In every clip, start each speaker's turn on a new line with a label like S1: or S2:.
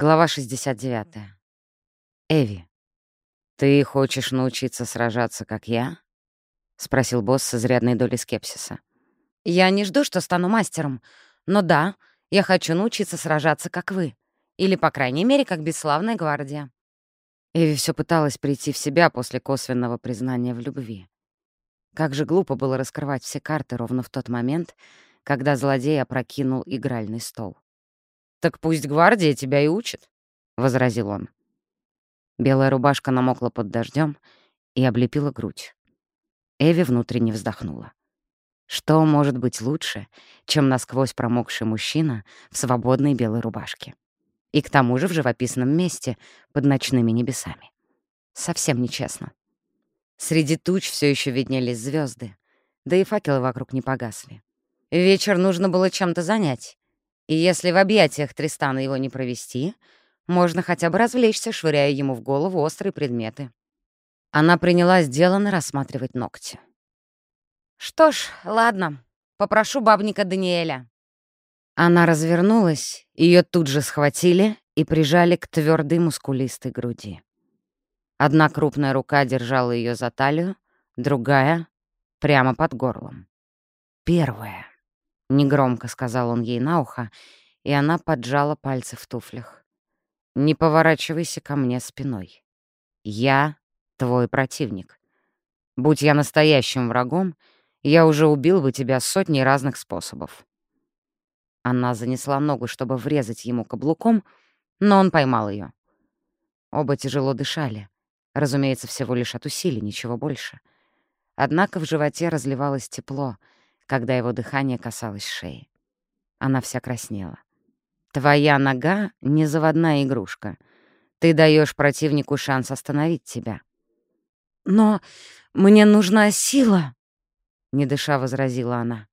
S1: Глава 69. Эви, ты хочешь научиться сражаться, как я? спросил босс с изрядной долей скепсиса. Я не жду, что стану мастером, но да, я хочу научиться сражаться, как вы. Или, по крайней мере, как бесславная гвардия. Эви все пыталась прийти в себя после косвенного признания в любви. Как же глупо было раскрывать все карты ровно в тот момент, когда злодей опрокинул игральный стол. «Так пусть гвардия тебя и учит», — возразил он. Белая рубашка намокла под дождем и облепила грудь. Эви внутренне вздохнула. Что может быть лучше, чем насквозь промокший мужчина в свободной белой рубашке? И к тому же в живописном месте, под ночными небесами. Совсем нечестно. Среди туч все еще виднелись звезды, да и факелы вокруг не погасли. Вечер нужно было чем-то занять. И если в объятиях Тристана его не провести, можно хотя бы развлечься, швыряя ему в голову острые предметы. Она принялась деланно рассматривать ногти. «Что ж, ладно, попрошу бабника Даниэля». Она развернулась, ее тут же схватили и прижали к твердой мускулистой груди. Одна крупная рука держала ее за талию, другая — прямо под горлом. Первая. — негромко сказал он ей на ухо, и она поджала пальцы в туфлях. «Не поворачивайся ко мне спиной. Я твой противник. Будь я настоящим врагом, я уже убил бы тебя сотней разных способов». Она занесла ногу, чтобы врезать ему каблуком, но он поймал ее. Оба тяжело дышали. Разумеется, всего лишь от усилий, ничего больше. Однако в животе разливалось тепло — когда его дыхание касалось шеи. Она вся краснела. «Твоя нога — не заводная игрушка. Ты даешь противнику шанс остановить тебя». «Но мне нужна сила», — не дыша возразила она.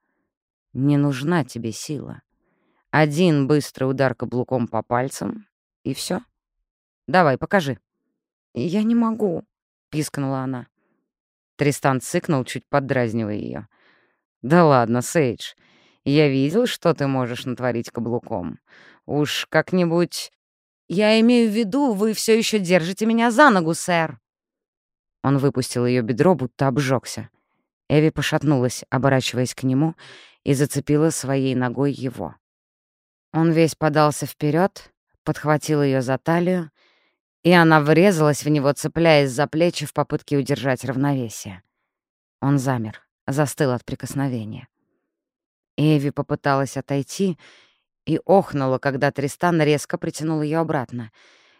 S1: «Не нужна тебе сила. Один быстрый удар каблуком по пальцам, и все. Давай, покажи». «Я не могу», — пискнула она. Тристан цыкнул, чуть поддразнивая ее. «Да ладно, Сейдж. Я видел, что ты можешь натворить каблуком. Уж как-нибудь...» «Я имею в виду, вы все еще держите меня за ногу, сэр». Он выпустил ее бедро, будто обжегся. Эви пошатнулась, оборачиваясь к нему, и зацепила своей ногой его. Он весь подался вперед, подхватил ее за талию, и она врезалась в него, цепляясь за плечи в попытке удержать равновесие. Он замер застыл от прикосновения. Эви попыталась отойти и охнула, когда Тристан резко притянул ее обратно.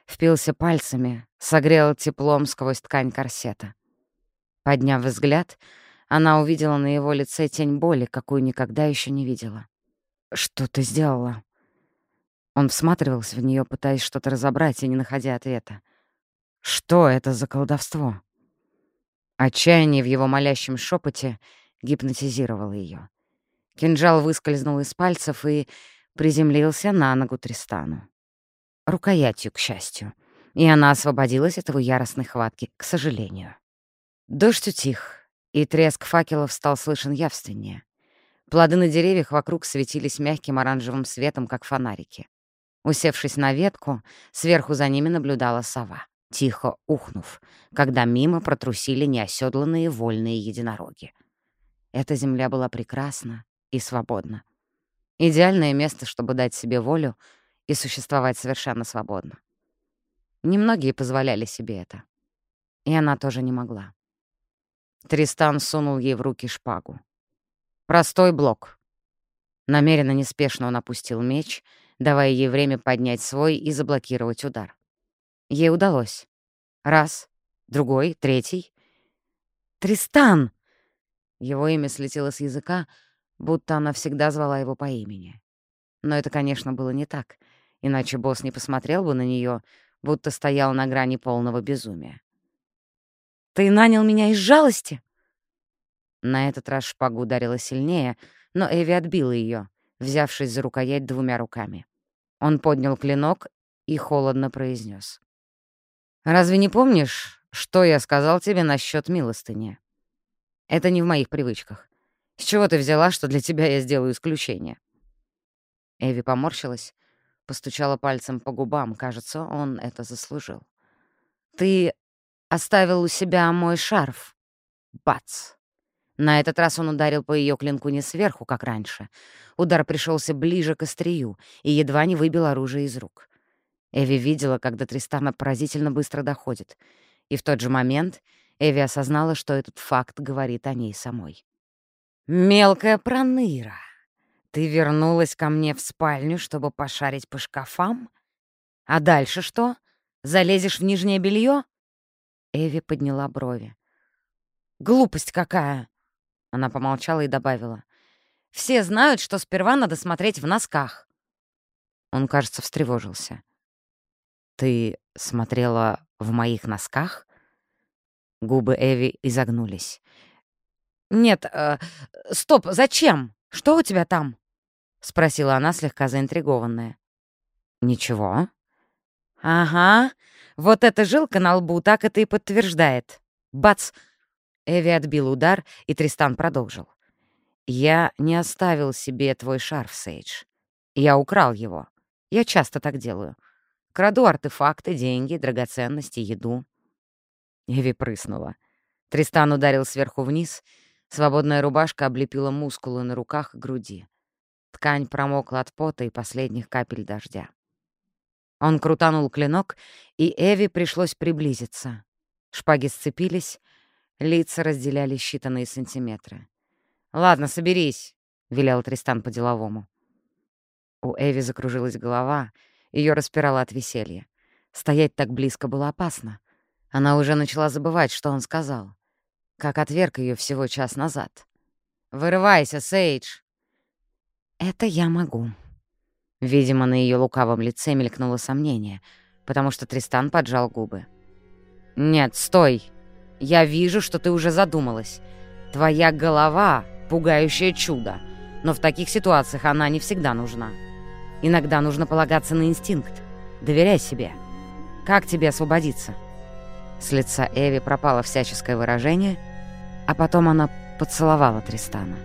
S1: Впился пальцами, согрел теплом сквозь ткань корсета. Подняв взгляд, она увидела на его лице тень боли, какую никогда еще не видела. «Что ты сделала?» Он всматривался в нее, пытаясь что-то разобрать и не находя ответа. «Что это за колдовство?» Отчаяние в его молящем шепоте гипнотизировало ее. Кинжал выскользнул из пальцев и приземлился на ногу Тристану. Рукоятью, к счастью. И она освободилась от его яростной хватки, к сожалению. Дождь утих, и треск факелов стал слышен явственнее. Плоды на деревьях вокруг светились мягким оранжевым светом, как фонарики. Усевшись на ветку, сверху за ними наблюдала сова тихо ухнув, когда мимо протрусили неоседланные вольные единороги. Эта земля была прекрасна и свободна. Идеальное место, чтобы дать себе волю и существовать совершенно свободно. Немногие позволяли себе это. И она тоже не могла. Тристан сунул ей в руки шпагу. Простой блок. Намеренно неспешно он опустил меч, давая ей время поднять свой и заблокировать удар. Ей удалось. Раз, другой, третий. «Тристан!» Его имя слетело с языка, будто она всегда звала его по имени. Но это, конечно, было не так, иначе босс не посмотрел бы на нее, будто стоял на грани полного безумия. «Ты нанял меня из жалости?» На этот раз шпагу ударила сильнее, но Эви отбила ее, взявшись за рукоять двумя руками. Он поднял клинок и холодно произнес: Разве не помнишь, что я сказал тебе насчет милостыни? Это не в моих привычках. С чего ты взяла, что для тебя я сделаю исключение?» Эви поморщилась, постучала пальцем по губам. Кажется, он это заслужил. «Ты оставил у себя мой шарф». Бац! На этот раз он ударил по ее клинку не сверху, как раньше. Удар пришелся ближе к острию и едва не выбил оружие из рук. Эви видела, когда Тристана поразительно быстро доходит. И в тот же момент Эви осознала, что этот факт говорит о ней самой. «Мелкая проныра, ты вернулась ко мне в спальню, чтобы пошарить по шкафам? А дальше что? Залезешь в нижнее белье? Эви подняла брови. «Глупость какая!» Она помолчала и добавила. «Все знают, что сперва надо смотреть в носках». Он, кажется, встревожился. «Ты смотрела в моих носках?» Губы Эви изогнулись. «Нет, э, стоп, зачем? Что у тебя там?» — спросила она, слегка заинтригованная. «Ничего». «Ага, вот эта жилка на лбу так это и подтверждает. Бац!» Эви отбил удар, и Тристан продолжил. «Я не оставил себе твой шарф, Сейдж. Я украл его. Я часто так делаю. Краду артефакты, деньги, драгоценности, еду». Эви прыснула. Тристан ударил сверху вниз. Свободная рубашка облепила мускулы на руках и груди. Ткань промокла от пота и последних капель дождя. Он крутанул клинок, и Эви пришлось приблизиться. Шпаги сцепились, Лица разделяли считанные сантиметры. «Ладно, соберись», — велел Тристан по-деловому. У Эви закружилась голова, ее распирало от веселья. Стоять так близко было опасно. Она уже начала забывать, что он сказал. Как отверг ее всего час назад. «Вырывайся, Сейдж!» «Это я могу». Видимо, на ее лукавом лице мелькнуло сомнение, потому что Тристан поджал губы. «Нет, стой!» Я вижу, что ты уже задумалась. Твоя голова — пугающее чудо, но в таких ситуациях она не всегда нужна. Иногда нужно полагаться на инстинкт. Доверяй себе. Как тебе освободиться?» С лица Эви пропало всяческое выражение, а потом она поцеловала Тристана.